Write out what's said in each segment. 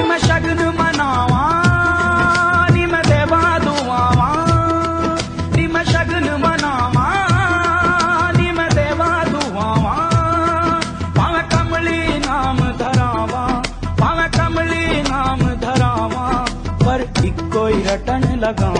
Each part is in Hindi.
निम शगन मनावा, निम देवा दुआवा। निम शगन मनावा, निम देवा दुआवा। पाव कमली नाम धरावा, पाव कमली नाम धरावा। पर इको रटन लगावा।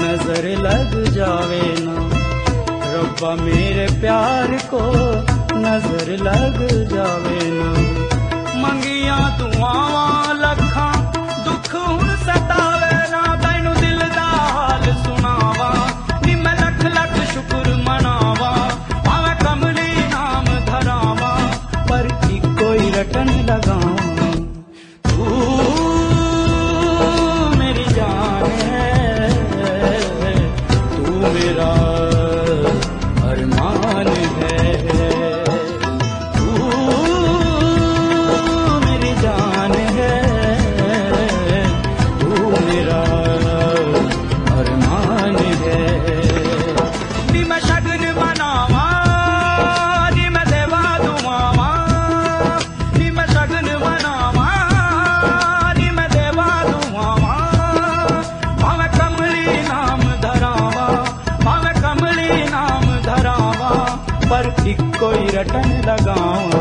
नज़र लग जावे ना रब्बा मेरे प्यार को नज़र लग जावे ना मंगिया तू आवा लखा दुख हुन सतावे ना तैनू दिल दा हाल सुनावा नी मैं लख लख शुक्र मनावा आवे कमली नाम धरावा पर कोई रटन लगावा कोई रटन लगावा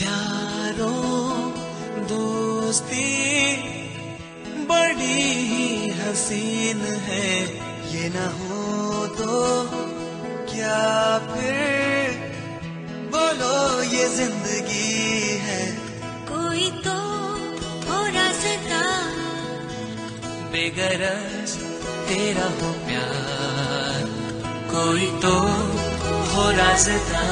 यारों दोस्ती बड़ी ही हसीन है। ये न हो तो क्या फिर? बोलो ये ज़िंदगी है। कोई तो हो रास्ता बेगरज तेरा हो प्यार। कोई तो हो रास्ता